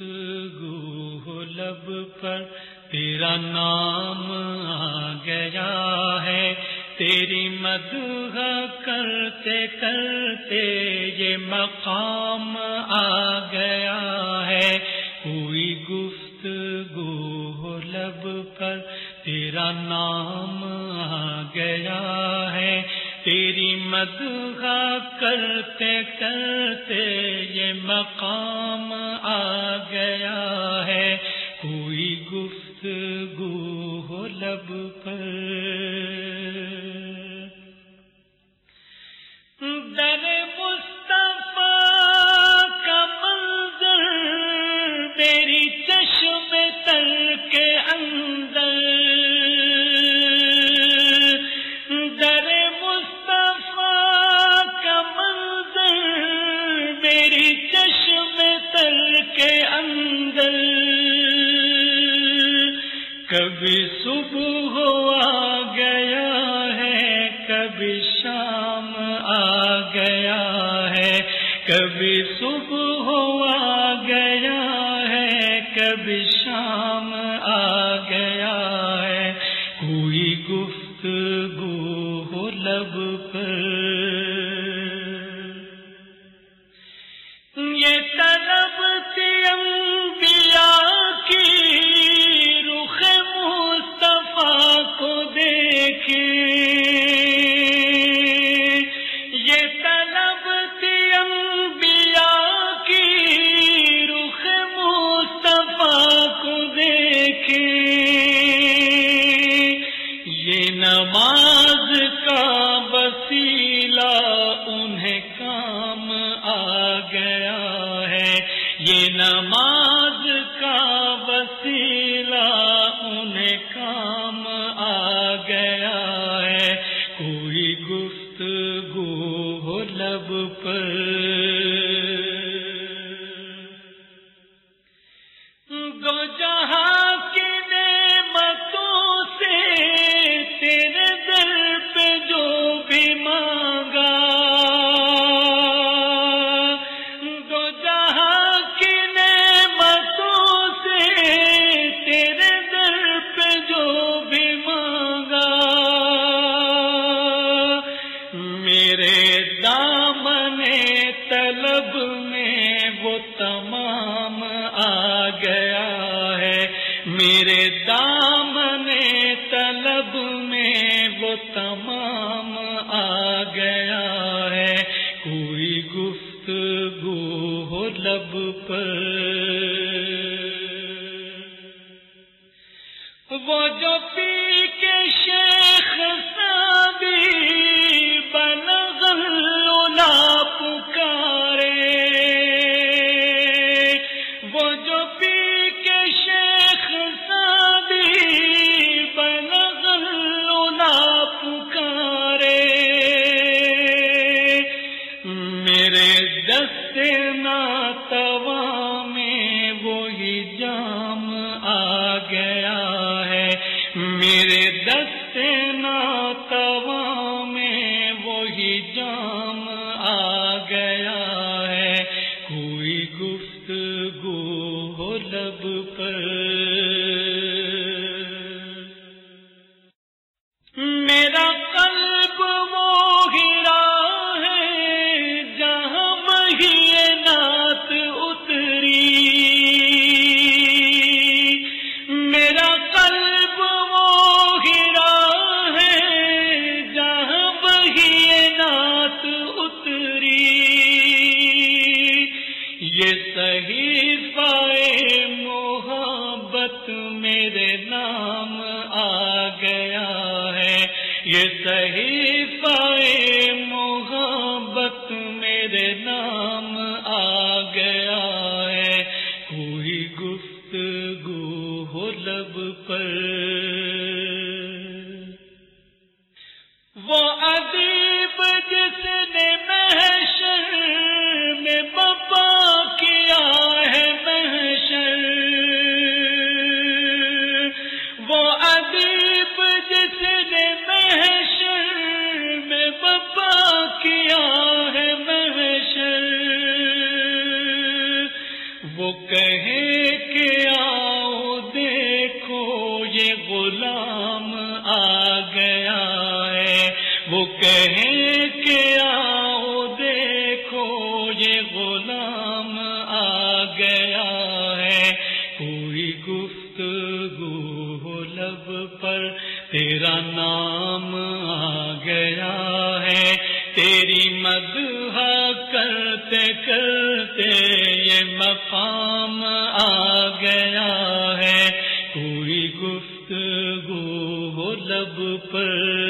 گفتگو لب پر تیرا نام آ گیا ہے۔ تیری مدح کرتے کرتے یہ مقام آ گیا ہے۔ کوئی گفتگو لب پر تیرا نام آ گیا ہے۔ تیری مدغا کرتے کرتے یہ مقام آ گیا ہے۔ کوئی گفتگو ہو لب پر کبھی صبح آ گیا ہے، کبھی شام آ گیا ہے۔ کبھی صبح آ گیا ہے، کبھی یہ نماز کا وسیلہ انہیں کام آ گیا ہے۔ کوئی گفتگو ہو لب پر تمام سب پر محبت میرے نام آ گیا ہے یہ صحیح پائے محبت حبیب جس نے محشر میں بپا کیا ہے محشر، وہ کہے کہ آؤ دیکھو یہ غلام آ گیا ہے۔ وہ کہے کہ آؤ دیکھو یہ غلام آ گیا پر تیرا نام آ گیا ہے۔ تیری مدح کرتے کرتے یہ مقام آ گیا ہے۔ کوئی گفتگو ہو لب پر